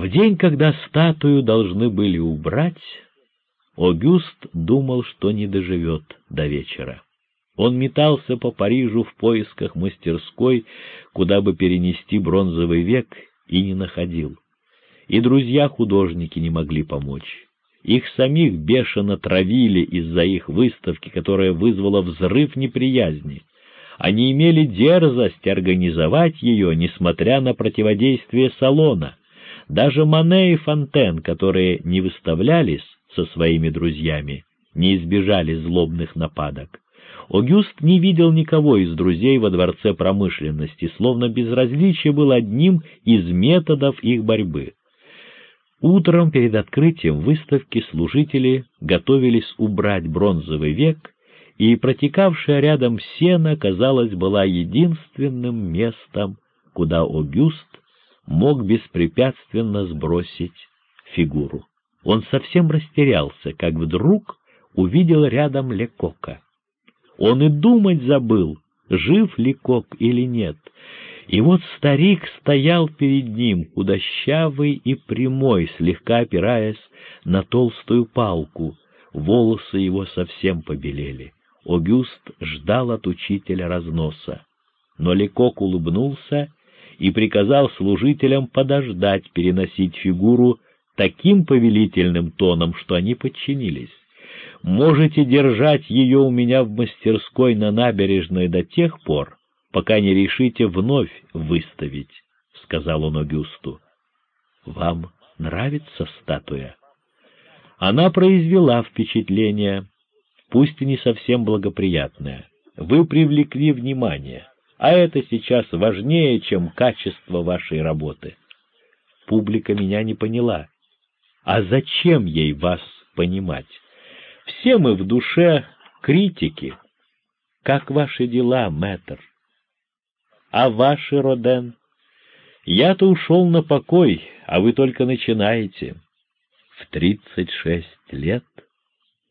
В день, когда статую должны были убрать, Огюст думал, что не доживет до вечера. Он метался по Парижу в поисках мастерской, куда бы перенести бронзовый век, и не находил. И друзья-художники не могли помочь. Их самих бешено травили из-за их выставки, которая вызвала взрыв неприязни. Они имели дерзость организовать ее, несмотря на противодействие салона. Даже Мане и Фонтен, которые не выставлялись со своими друзьями, не избежали злобных нападок. Огюст не видел никого из друзей во Дворце промышленности, словно безразличие было одним из методов их борьбы. Утром перед открытием выставки служители готовились убрать бронзовый век, и протекавшая рядом сена, казалось, была единственным местом, куда Огюст мог беспрепятственно сбросить фигуру. Он совсем растерялся, как вдруг увидел рядом Лекока. Он и думать забыл, жив Лекок или нет, и вот старик стоял перед ним, худощавый и прямой, слегка опираясь на толстую палку. Волосы его совсем побелели. Огюст ждал от учителя разноса. Но Лекок улыбнулся и приказал служителям подождать переносить фигуру таким повелительным тоном, что они подчинились. «Можете держать ее у меня в мастерской на набережной до тех пор, пока не решите вновь выставить», — сказал он Огюсту. «Вам нравится статуя?» Она произвела впечатление, пусть и не совсем благоприятное. Вы привлекли внимание, а это сейчас важнее, чем качество вашей работы. Публика меня не поняла. А зачем ей вас понимать? Все мы в душе критики. Как ваши дела, мэтр? А ваши, Роден? Я-то ушел на покой, а вы только начинаете. В тридцать шесть лет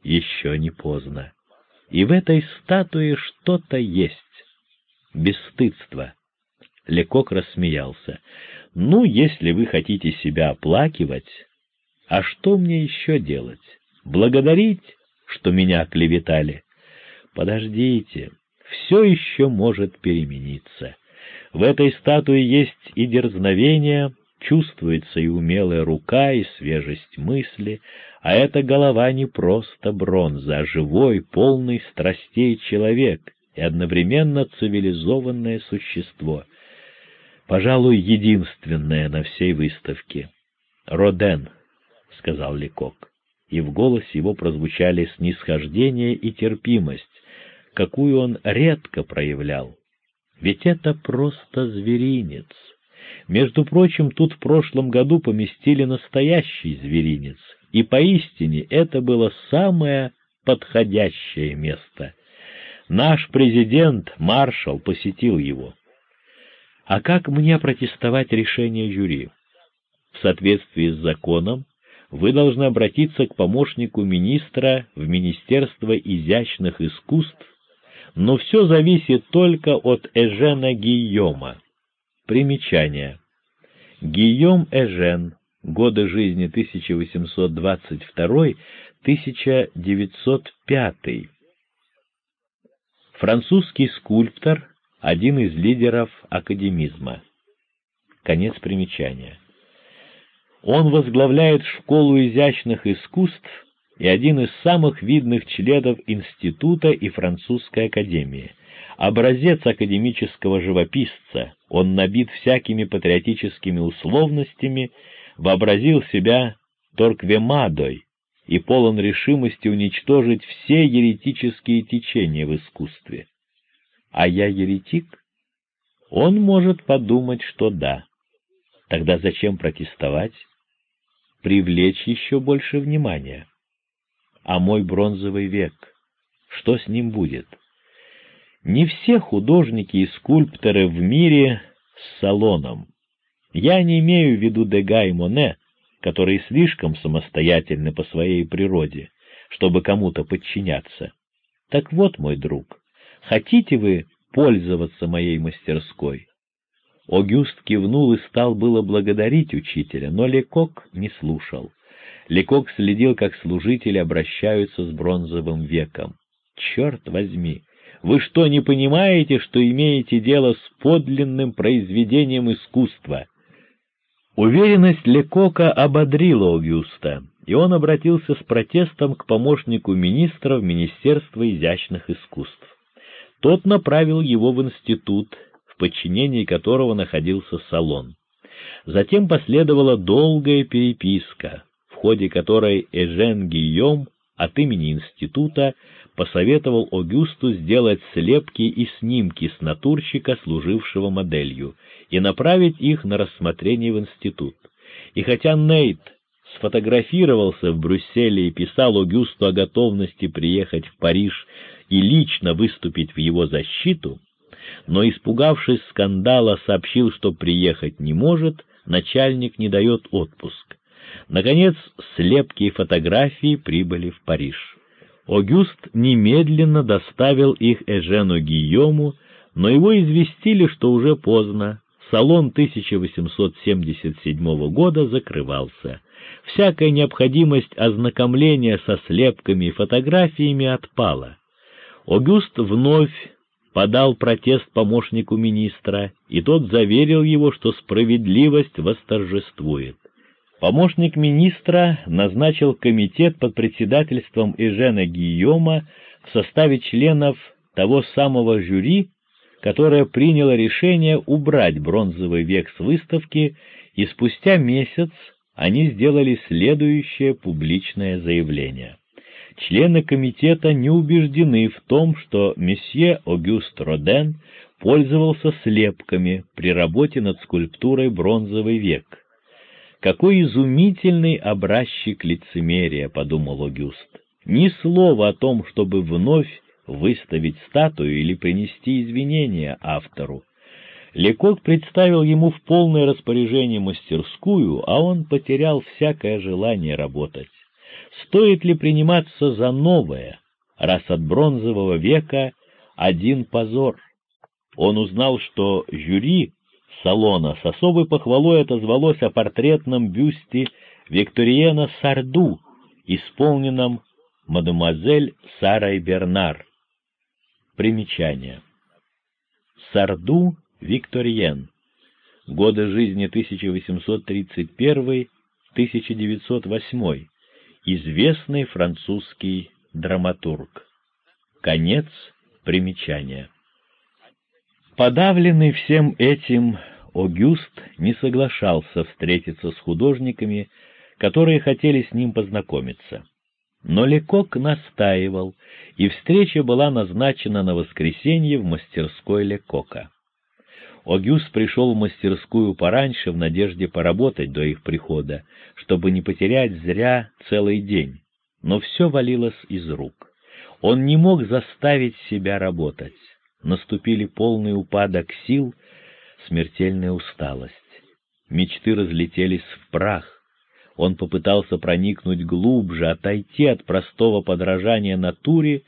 еще не поздно. И в этой статуе что-то есть. Бесстыдство. Лекок рассмеялся. «Ну, если вы хотите себя оплакивать, а что мне еще делать? Благодарить, что меня клеветали? Подождите, все еще может перемениться. В этой статуе есть и дерзновение, чувствуется и умелая рука, и свежесть мысли, а эта голова не просто бронза, а живой, полный страстей человек и одновременно цивилизованное существо. Пожалуй, единственное на всей выставке. «Роден», — сказал Лекок, и в голосе его прозвучали снисхождение и терпимость, какую он редко проявлял. Ведь это просто зверинец. Между прочим, тут в прошлом году поместили настоящий зверинец, и поистине это было самое подходящее место. Наш президент, маршал, посетил его. А как мне протестовать решение жюри? В соответствии с законом вы должны обратиться к помощнику министра в Министерство изящных искусств, но все зависит только от Эжена Гийома. Примечание. Гийом Эжен, годы жизни 1822-1905. Французский скульптор, один из лидеров академизма. Конец примечания. Он возглавляет школу изящных искусств и один из самых видных членов Института и Французской академии образец академического живописца, он набит всякими патриотическими условностями, вообразил себя Торквемадой и полон решимости уничтожить все еретические течения в искусстве. А я еретик? Он может подумать, что да. Тогда зачем протестовать? Привлечь еще больше внимания. А мой бронзовый век, что с ним будет? Не все художники и скульпторы в мире с салоном. Я не имею в виду Дега и Моне, которые слишком самостоятельны по своей природе, чтобы кому-то подчиняться. Так вот, мой друг, хотите вы пользоваться моей мастерской? Огюст кивнул и стал было благодарить учителя, но Лекок не слушал. Лекок следил, как служители обращаются с бронзовым веком. «Черт возьми! Вы что, не понимаете, что имеете дело с подлинным произведением искусства?» Уверенность Лекока ободрила Огюста, и он обратился с протестом к помощнику министра в Министерство изящных искусств. Тот направил его в институт, в подчинении которого находился салон. Затем последовала долгая переписка, в ходе которой Эжен Гийом от имени института посоветовал Огюсту сделать слепки и снимки с натурщика, служившего моделью, и направить их на рассмотрение в институт. И хотя Нейт сфотографировался в Брюсселе и писал Огюсту о готовности приехать в Париж и лично выступить в его защиту, но, испугавшись скандала, сообщил, что приехать не может, начальник не дает отпуск. Наконец, слепки и фотографии прибыли в Париж. Огюст немедленно доставил их Эжену Гийому, но его известили, что уже поздно. Салон 1877 года закрывался. Всякая необходимость ознакомления со слепками и фотографиями отпала. Огюст вновь подал протест помощнику министра, и тот заверил его, что справедливость восторжествует. Помощник министра назначил комитет под председательством Эжена Гийома в составе членов того самого жюри, которое приняло решение убрать бронзовый век с выставки, и спустя месяц они сделали следующее публичное заявление. Члены комитета не убеждены в том, что месье Огюст Роден пользовался слепками при работе над скульптурой «Бронзовый век», какой изумительный образчик лицемерия, — подумал Огюст. Ни слова о том, чтобы вновь выставить статую или принести извинения автору. Лекок представил ему в полное распоряжение мастерскую, а он потерял всякое желание работать. Стоит ли приниматься за новое, раз от бронзового века один позор? Он узнал, что жюри салона с особой похвалой отозвалось о портретном бюсте Викториена Сарду, исполненном мадемуазель Сарой Бернар. Примечание. Сарду Викториен. Годы жизни 1831-1908. Известный французский драматург. Конец примечания. Подавленный всем этим, Огюст не соглашался встретиться с художниками, которые хотели с ним познакомиться. Но Лекок настаивал, и встреча была назначена на воскресенье в мастерской Лекока. Огюст пришел в мастерскую пораньше в надежде поработать до их прихода, чтобы не потерять зря целый день, но все валилось из рук. Он не мог заставить себя работать наступили полный упадок сил, смертельная усталость. Мечты разлетелись в прах. Он попытался проникнуть глубже, отойти от простого подражания натуре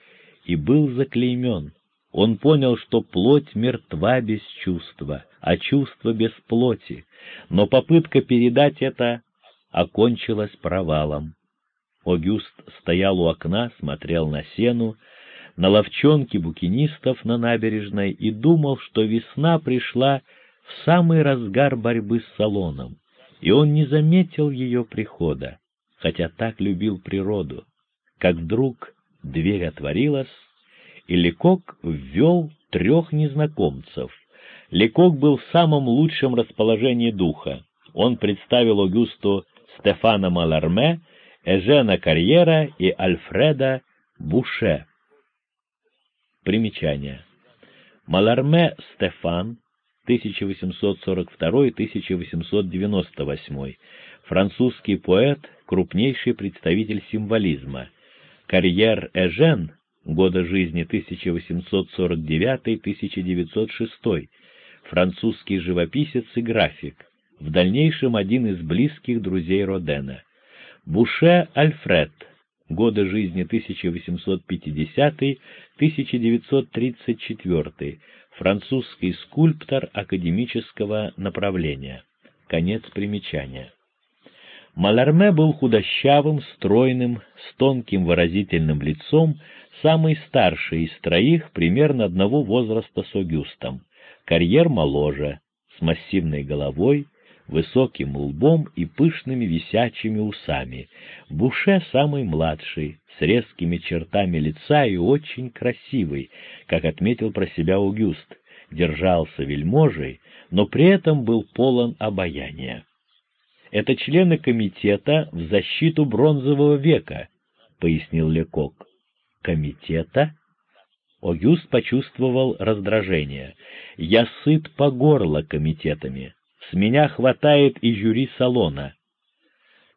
и был заклеймен. Он понял, что плоть мертва без чувства, а чувство без плоти, но попытка передать это окончилась провалом. Огюст стоял у окна, смотрел на сену, на ловчонке букинистов на набережной и думал, что весна пришла в самый разгар борьбы с салоном, и он не заметил ее прихода, хотя так любил природу. Как вдруг дверь отворилась, и Лекок ввел трех незнакомцев. Лекок был в самом лучшем расположении духа. Он представил Огюсту Стефана Маларме, Эжена Карьера и Альфреда Буше. Примечание. Маларме Стефан, 1842-1898, французский поэт, крупнейший представитель символизма. Карьер Эжен, года жизни 1849-1906, французский живописец и график, в дальнейшем один из близких друзей Родена. Буше Альфред, годы жизни 1850-1934, французский скульптор академического направления. Конец примечания. Маларме был худощавым, стройным, с тонким выразительным лицом, самый старший из троих, примерно одного возраста с Огюстом. Карьер моложе, с массивной головой, высоким лбом и пышными висячими усами. Буше самый младший, с резкими чертами лица и очень красивый, как отметил про себя Аугюст, держался вельможей, но при этом был полон обаяния. Это члены комитета в защиту бронзового века, — пояснил Лекок. Комитета? Огюст почувствовал раздражение. Я сыт по горло комитетами. С меня хватает и жюри салона.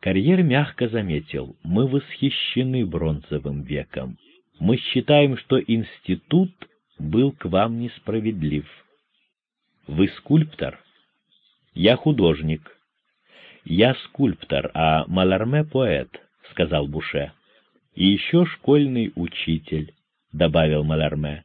Карьер мягко заметил, мы восхищены бронзовым веком. Мы считаем, что институт был к вам несправедлив. Вы скульптор? Я художник. «Я скульптор, а Маларме — поэт», — сказал Буше. «И еще школьный учитель», — добавил Маларме.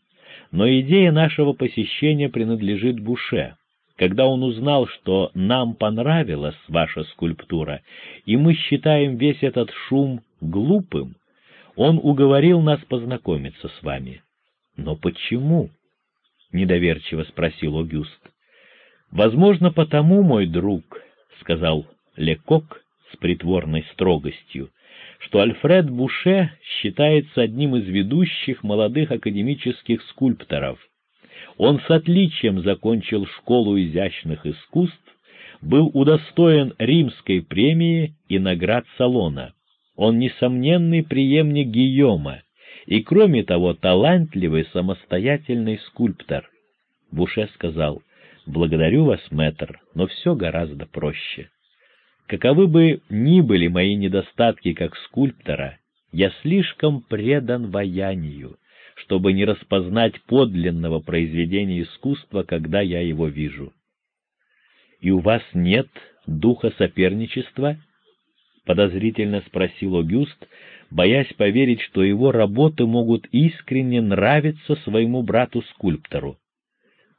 «Но идея нашего посещения принадлежит Буше. Когда он узнал, что нам понравилась ваша скульптура, и мы считаем весь этот шум глупым, он уговорил нас познакомиться с вами». «Но почему?» — недоверчиво спросил Огюст. «Возможно, потому, мой друг», — сказал Лекок с притворной строгостью, что Альфред Буше считается одним из ведущих молодых академических скульпторов. Он с отличием закончил школу изящных искусств, был удостоен римской премии и наград салона. Он несомненный преемник Гийома и, кроме того, талантливый самостоятельный скульптор. Буше сказал, «Благодарю вас, мэтр, но все гораздо проще». Каковы бы ни были мои недостатки как скульптора, я слишком предан ваянию, чтобы не распознать подлинного произведения искусства, когда я его вижу. «И у вас нет духа соперничества?» — подозрительно спросил Огюст, боясь поверить, что его работы могут искренне нравиться своему брату-скульптору.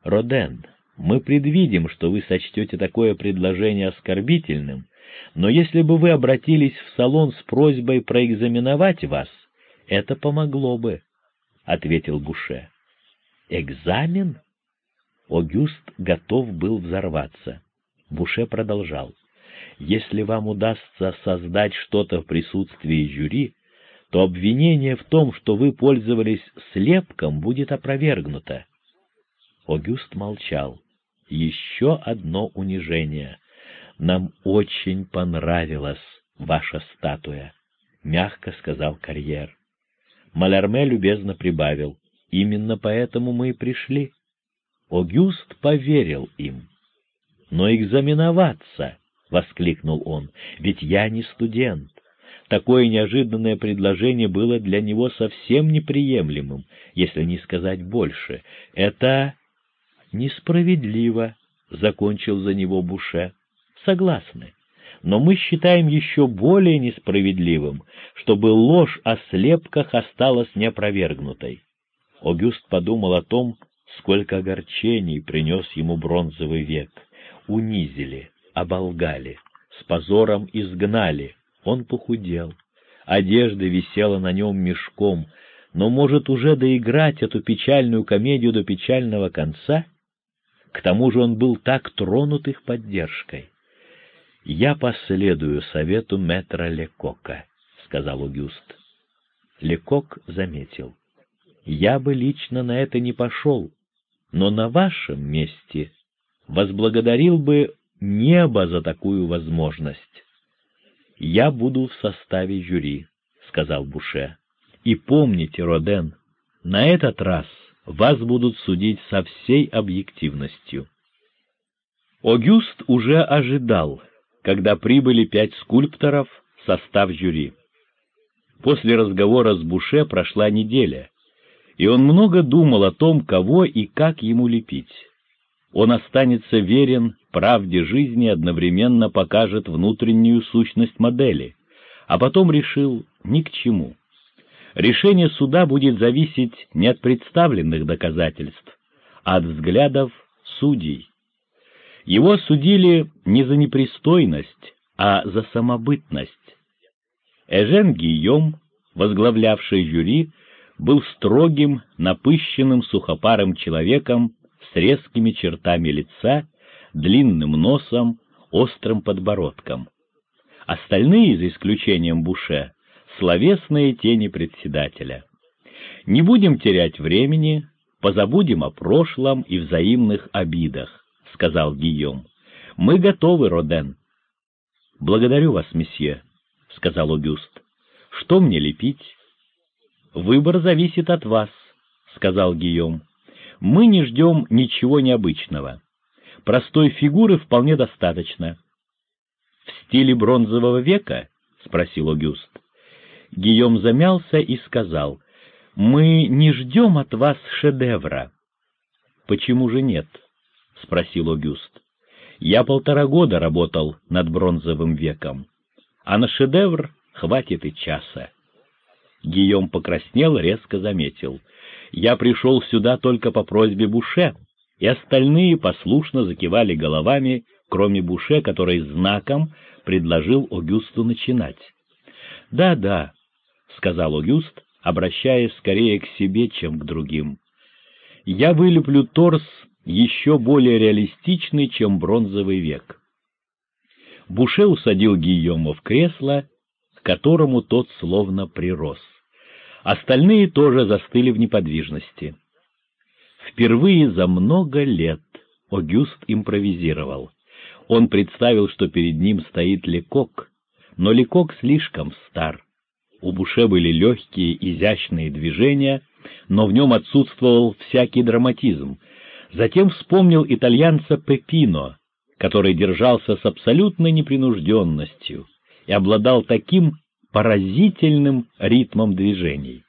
«Роден, мы предвидим, что вы сочтете такое предложение оскорбительным, но если бы вы обратились в салон с просьбой проэкзаменовать вас, это помогло бы, — ответил Буше. Экзамен? Огюст готов был взорваться. Буше продолжал. Если вам удастся создать что-то в присутствии жюри, то обвинение в том, что вы пользовались слепком, будет опровергнуто. Огюст молчал. Еще одно унижение. «Нам очень понравилась ваша статуя», — мягко сказал карьер. Малярме любезно прибавил, «Именно поэтому мы и пришли». Огюст поверил им. «Но экзаменоваться!» — воскликнул он. «Ведь я не студент». Такое неожиданное предложение было для него совсем неприемлемым, если не сказать больше. «Это несправедливо», — закончил за него Буше согласны, но мы считаем еще более несправедливым, чтобы ложь о слепках осталась неопровергнутой. Огюст подумал о том, сколько огорчений принес ему бронзовый век. Унизили, оболгали, с позором изгнали. Он похудел. Одежда висела на нем мешком, но может уже доиграть эту печальную комедию до печального конца? К тому же он был так тронут их поддержкой. «Я последую совету метра Лекока», — сказал Огюст. Лекок заметил. «Я бы лично на это не пошел, но на вашем месте возблагодарил бы небо за такую возможность». «Я буду в составе жюри», — сказал Буше. «И помните, Роден, на этот раз вас будут судить со всей объективностью». Огюст уже ожидал, когда прибыли пять скульпторов в состав жюри. После разговора с Буше прошла неделя, и он много думал о том, кого и как ему лепить. Он останется верен правде жизни одновременно покажет внутреннюю сущность модели, а потом решил ни к чему. Решение суда будет зависеть не от представленных доказательств, от взглядов судей. Его судили не за непристойность, а за самобытность. Эжен Гийом, возглавлявший жюри, был строгим, напыщенным, сухопарым человеком с резкими чертами лица, длинным носом, острым подбородком. Остальные, за исключением Буше, словесные тени председателя. Не будем терять времени, позабудем о прошлом и взаимных обидах, — сказал Гийом. — Мы готовы, Роден. — Благодарю вас, месье, — сказал Огюст. — Что мне лепить? — Выбор зависит от вас, — сказал Гийом. — Мы не ждем ничего необычного. Простой фигуры вполне достаточно. — В стиле бронзового века? — спросил Огюст. Гийом замялся и сказал, «Мы не ждем от вас шедевра». «Почему же нет?» — спросил Огюст. «Я полтора года работал над бронзовым веком, а на шедевр хватит и часа». Гийом покраснел, резко заметил. «Я пришел сюда только по просьбе Буше», и остальные послушно закивали головами, кроме Буше, который знаком предложил Огюсту начинать. «Да, да, — сказал Огюст, обращаясь скорее к себе, чем к другим. «Я вылеплю торс еще более реалистичный, чем бронзовый век». Буше усадил Гийома в кресло, к которому тот словно прирос. Остальные тоже застыли в неподвижности. Впервые за много лет Огюст импровизировал. Он представил, что перед ним стоит Лекок, но Лекок слишком стар. У Буше были легкие, изящные движения, но в нем отсутствовал всякий драматизм. Затем вспомнил итальянца Пепино, который держался с абсолютной непринужденностью и обладал таким поразительным ритмом движений.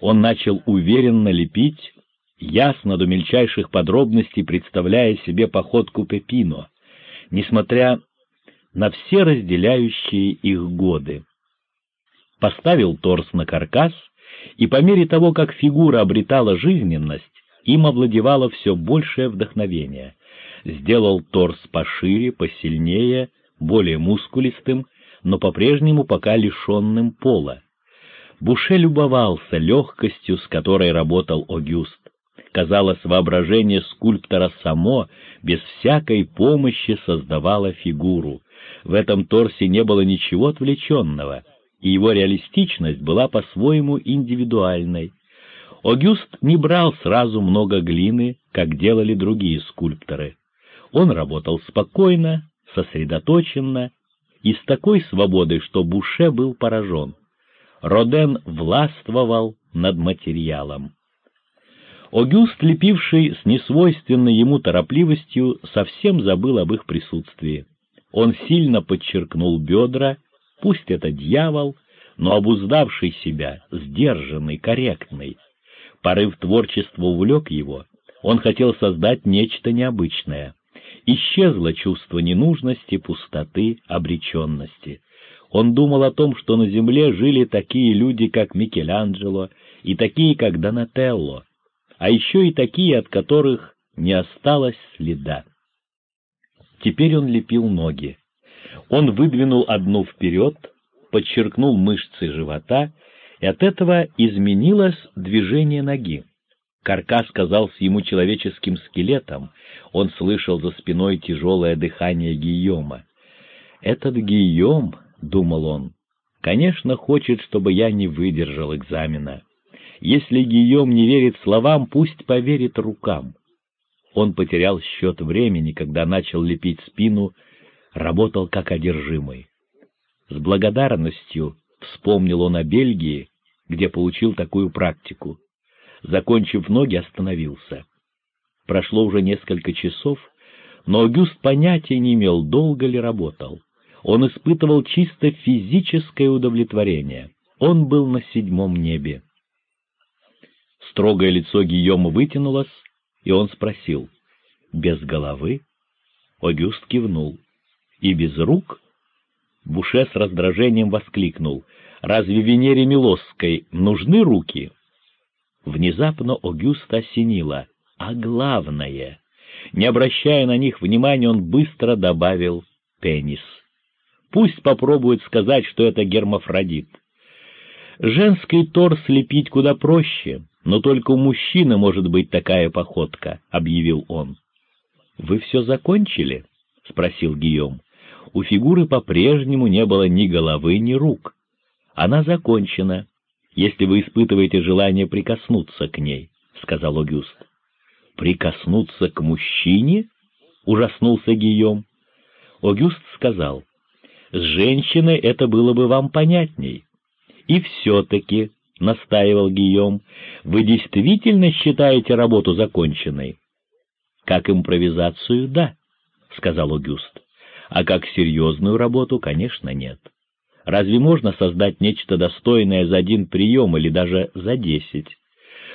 Он начал уверенно лепить, ясно до мельчайших подробностей представляя себе походку Пепино, несмотря на все разделяющие их годы поставил торс на каркас, и по мере того, как фигура обретала жизненность, им овладевало все большее вдохновение. Сделал торс пошире, посильнее, более мускулистым, но по-прежнему пока лишенным пола. Буше любовался легкостью, с которой работал Огюст. Казалось, воображение скульптора само, без всякой помощи, создавало фигуру. В этом торсе не было ничего отвлеченного — и его реалистичность была по-своему индивидуальной. Огюст не брал сразу много глины, как делали другие скульпторы. Он работал спокойно, сосредоточенно и с такой свободой, что Буше был поражен. Роден властвовал над материалом. Огюст, лепивший с несвойственной ему торопливостью, совсем забыл об их присутствии. Он сильно подчеркнул бедра Пусть это дьявол, но обуздавший себя, сдержанный, корректный. Порыв творчества увлек его, он хотел создать нечто необычное. Исчезло чувство ненужности, пустоты, обреченности. Он думал о том, что на земле жили такие люди, как Микеланджело, и такие, как Донателло, а еще и такие, от которых не осталось следа. Теперь он лепил ноги. Он выдвинул одну вперед, подчеркнул мышцы живота, и от этого изменилось движение ноги. Каркас казался ему человеческим скелетом, он слышал за спиной тяжелое дыхание Гийома. «Этот Гийом, — думал он, — конечно, хочет, чтобы я не выдержал экзамена. Если Гийом не верит словам, пусть поверит рукам». Он потерял счет времени, когда начал лепить спину работал как одержимый. С благодарностью вспомнил он о Бельгии, где получил такую практику. Закончив ноги, остановился. Прошло уже несколько часов, но Аугюст понятия не имел, долго ли работал. Он испытывал чисто физическое удовлетворение. Он был на седьмом небе. Строгое лицо Гийома вытянулось, и он спросил, «Без головы?» Огюст кивнул и без рук? Буше с раздражением воскликнул. «Разве Венере Милосской нужны руки?» Внезапно Огюста осенило. а главное. Не обращая на них внимания, он быстро добавил «пенис». Пусть попробует сказать, что это гермафродит. Женский торс лепить куда проще, но только у мужчины может быть такая походка, — объявил он. — Вы все закончили? — спросил Гийом. У фигуры по-прежнему не было ни головы, ни рук. Она закончена, если вы испытываете желание прикоснуться к ней, — сказал Огюст. — Прикоснуться к мужчине? — ужаснулся Гийом. Огюст сказал, — с женщиной это было бы вам понятней. И все-таки, — настаивал Гийом, — вы действительно считаете работу законченной? — Как импровизацию — да, — сказал Огюст. — А как серьезную работу, конечно, нет. Разве можно создать нечто достойное за один прием или даже за десять?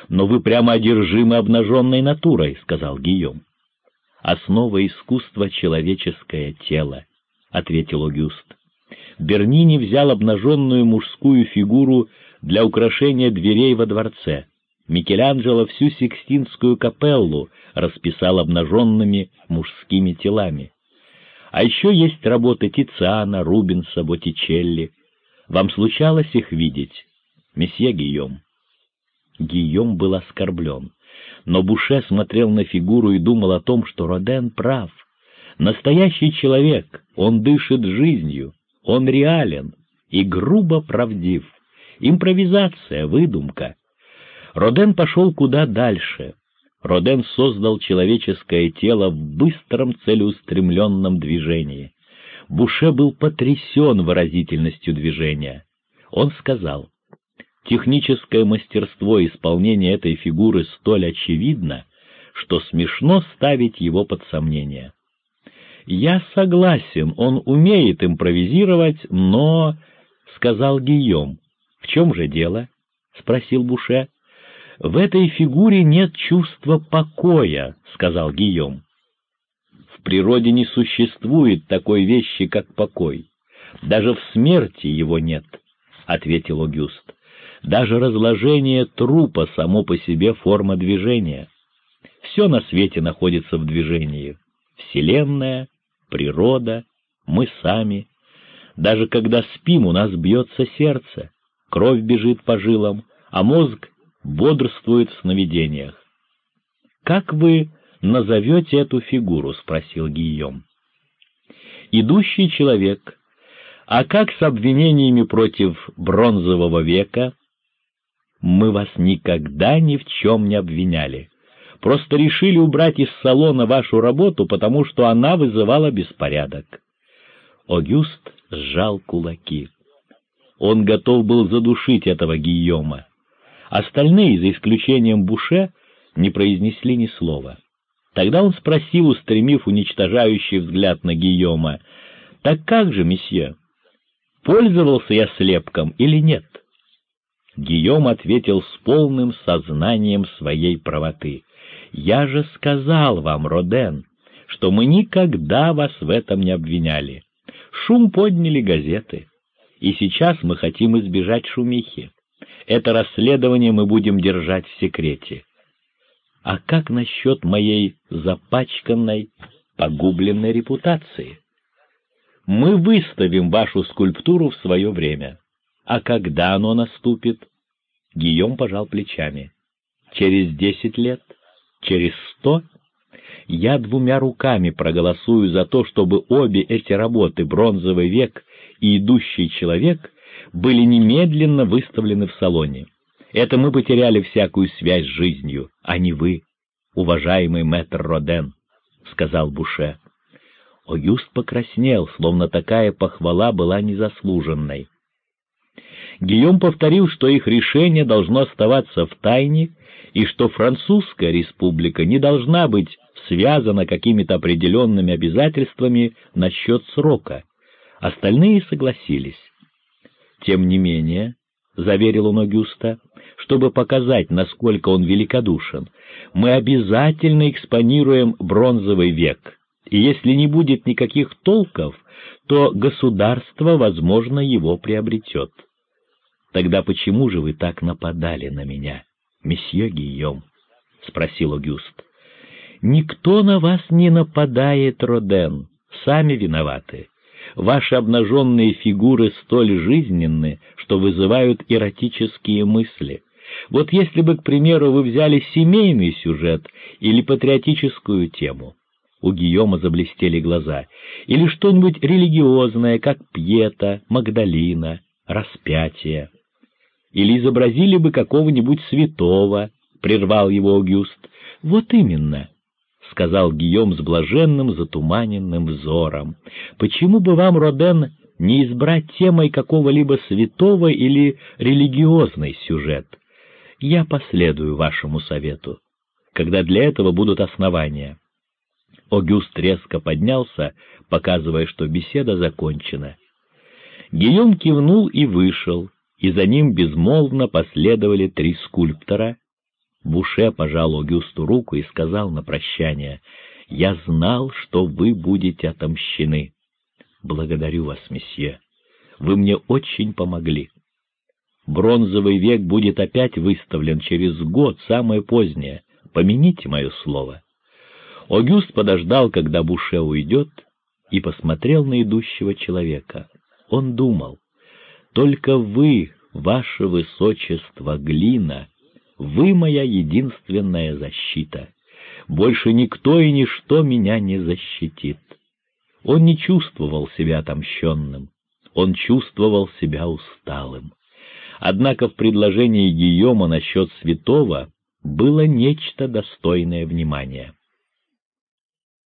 Но вы прямо одержимы обнаженной натурой, — сказал Гийом. Основа искусства — человеческое тело, — ответил Огюст. Бернини взял обнаженную мужскую фигуру для украшения дверей во дворце. Микеланджело всю Сикстинскую капеллу расписал обнаженными мужскими телами. А еще есть работы Тициана, Рубенса, Боттичелли. Вам случалось их видеть, месье Гийом? Гийом был оскорблен, но Буше смотрел на фигуру и думал о том, что Роден прав. Настоящий человек, он дышит жизнью, он реален и грубо правдив. Импровизация, выдумка. Роден пошел куда дальше. Роден создал человеческое тело в быстром целеустремленном движении. Буше был потрясен выразительностью движения. Он сказал, «Техническое мастерство исполнения этой фигуры столь очевидно, что смешно ставить его под сомнение». «Я согласен, он умеет импровизировать, но...» — сказал Гийом. «В чем же дело?» — спросил Буше. «В этой фигуре нет чувства покоя», — сказал Гийом. «В природе не существует такой вещи, как покой. Даже в смерти его нет», — ответил Огюст. «Даже разложение трупа само по себе форма движения. Все на свете находится в движении. Вселенная, природа, мы сами. Даже когда спим, у нас бьется сердце, кровь бежит по жилам, а мозг бодрствует в сновидениях. «Как вы назовете эту фигуру?» — спросил Гийом. «Идущий человек. А как с обвинениями против бронзового века?» «Мы вас никогда ни в чем не обвиняли просто решили убрать из салона вашу работу, потому что она вызывала беспорядок. Огюст сжал кулаки. Он готов был задушить этого Гийома. Остальные, за исключением Буше, не произнесли ни слова. Тогда он спросил, устремив уничтожающий взгляд на Гийома, «Так как же, месье, пользовался я слепком или нет?» Гийом ответил с полным сознанием своей правоты. Я же сказал вам, Роден, что мы никогда вас в этом не обвиняли. Шум подняли газеты, и сейчас мы хотим избежать шумихи. Это расследование мы будем держать в секрете. А как насчет моей запачканной, погубленной репутации? Мы выставим вашу скульптуру в свое время. А когда оно наступит? Гийом пожал плечами. Через десять лет? через сто я двумя руками проголосую за то, чтобы обе эти работы «Бронзовый век» и «Идущий человек» были немедленно выставлены в салоне. Это мы потеряли всякую связь с жизнью, а не вы, уважаемый мэтр Роден, — сказал Буше. Огюст покраснел, словно такая похвала была незаслуженной. Гийом повторил, что их решение должно оставаться в тайне и что Французская республика не должна быть связана какими-то определенными обязательствами насчет срока. Остальные согласились. Тем не менее, — заверил он Огюста, — чтобы показать, насколько он великодушен, мы обязательно экспонируем бронзовый век, и если не будет никаких толков, то государство, возможно, его приобретет. Тогда почему же вы так нападали на меня? — Месье Гийом, — спросил Огюст, «Никто на вас не нападает, Роден, сами виноваты. Ваши обнаженные фигуры столь жизненны, что вызывают эротические мысли. Вот если бы, к примеру, вы взяли семейный сюжет или патриотическую тему, у Гийома заблестели глаза, или что-нибудь религиозное, как Пьета, Магдалина, Распятие, или изобразили бы какого-нибудь святого, — прервал его Аугюст. — Вот именно, — сказал Гийом с блаженным затуманенным взором. — Почему бы вам, Роден, не избрать темой какого-либо святого или религиозный сюжет? Я последую вашему совету, когда для этого будут основания. Огюст резко поднялся, показывая, что беседа закончена. Гийом кивнул и вышел, и за ним безмолвно последовали три скульптора. Буше пожал Огюсту руку и сказал на прощание, «Я знал, что вы будете отомщены. Благодарю вас, месье. Вы мне очень помогли. Бронзовый век будет опять выставлен через год, самое позднее. Помяните мое слово». Огюст подождал, когда Буше уйдет, и посмотрел на идущего человека. Он думал, только вы, ваше высочество, глина, вы моя единственная защита. Больше никто и ничто меня не защитит. Он не чувствовал себя отомщенным, он чувствовал себя усталым. Однако в предложении Гийома насчет святого было нечто достойное внимания.